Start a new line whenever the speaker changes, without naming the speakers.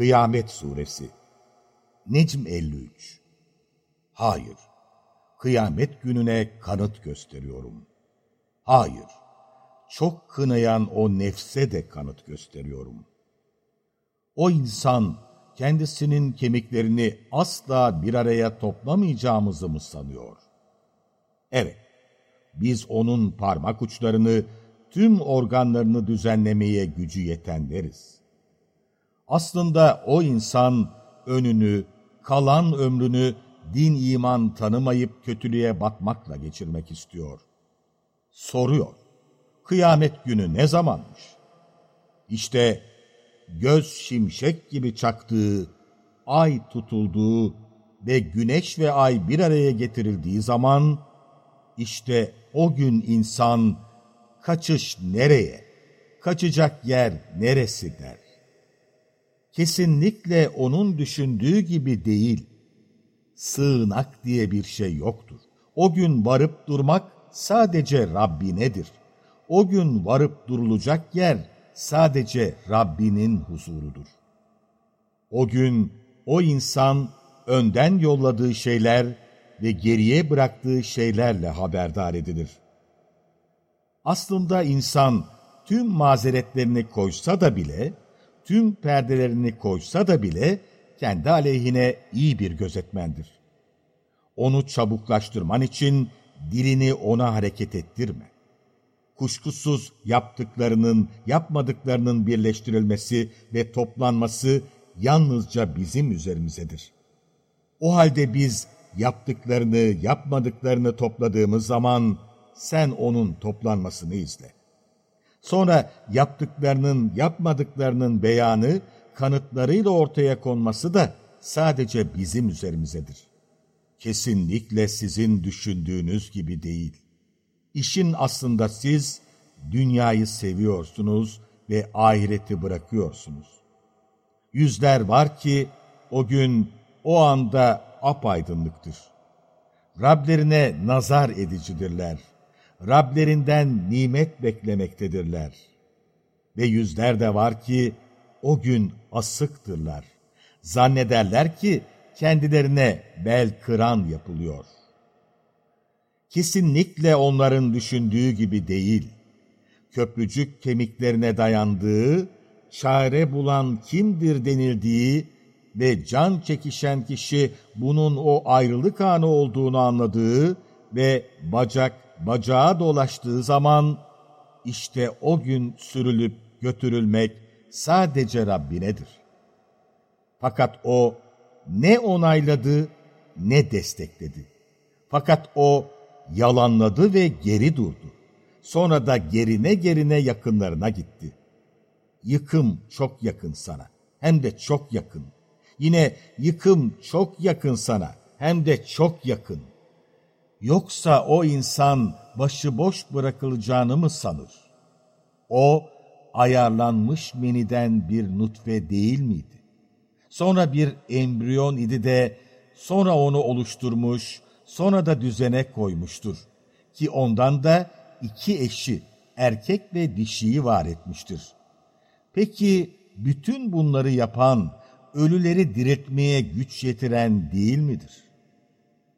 Kıyamet Suresi Necm 53 Hayır, kıyamet gününe kanıt gösteriyorum. Hayır, çok kınayan o nefse de kanıt gösteriyorum. O insan kendisinin kemiklerini asla bir araya toplamayacağımızı mı sanıyor? Evet, biz onun parmak uçlarını, tüm organlarını düzenlemeye gücü yetenleriz. Aslında o insan önünü, kalan ömrünü din iman tanımayıp kötülüğe batmakla geçirmek istiyor. Soruyor, kıyamet günü ne zamanmış? İşte göz şimşek gibi çaktığı, ay tutulduğu ve güneş ve ay bir araya getirildiği zaman, işte o gün insan kaçış nereye, kaçacak yer neresi der. Kesinlikle onun düşündüğü gibi değil. Sığınak diye bir şey yoktur. O gün varıp durmak sadece Rabbinedir. O gün varıp durulacak yer sadece Rabbinin huzurudur. O gün o insan önden yolladığı şeyler ve geriye bıraktığı şeylerle haberdar edilir. Aslında insan tüm mazeretlerini koysa da bile, tüm perdelerini koysa da bile kendi aleyhine iyi bir gözetmendir. Onu çabuklaştırman için dilini ona hareket ettirme. Kuşkusuz yaptıklarının, yapmadıklarının birleştirilmesi ve toplanması yalnızca bizim üzerimizedir. O halde biz yaptıklarını, yapmadıklarını topladığımız zaman sen onun toplanmasını izle. Sonra yaptıklarının, yapmadıklarının beyanı, kanıtlarıyla ortaya konması da sadece bizim üzerimizedir. Kesinlikle sizin düşündüğünüz gibi değil. İşin aslında siz dünyayı seviyorsunuz ve ahireti bırakıyorsunuz. Yüzler var ki o gün, o anda apaydınlıktır. Rablerine nazar edicidirler. Rablerinden nimet beklemektedirler. Ve yüzler de var ki o gün asıktırlar. Zannederler ki kendilerine bel kıran yapılıyor. Kesinlikle onların düşündüğü gibi değil. Köprücük kemiklerine dayandığı, çare bulan kimdir denildiği ve can çekişen kişi bunun o ayrılık anı olduğunu anladığı ve bacak bacağa dolaştığı zaman işte o gün sürülüp götürülmek sadece Rabbinedir. Fakat o ne onayladı ne destekledi. Fakat o yalanladı ve geri durdu. Sonra da gerine gerine yakınlarına gitti. Yıkım çok yakın sana, hem de çok yakın. Yine yıkım çok yakın sana, hem de çok yakın. Yoksa o insan başıboş bırakılacağını mı sanır? O, ayarlanmış meniden bir nutfe değil miydi? Sonra bir embriyon idi de, sonra onu oluşturmuş, sonra da düzene koymuştur. Ki ondan da iki eşi, erkek ve dişiyi var etmiştir. Peki bütün bunları yapan, ölüleri diriltmeye güç yetiren değil midir?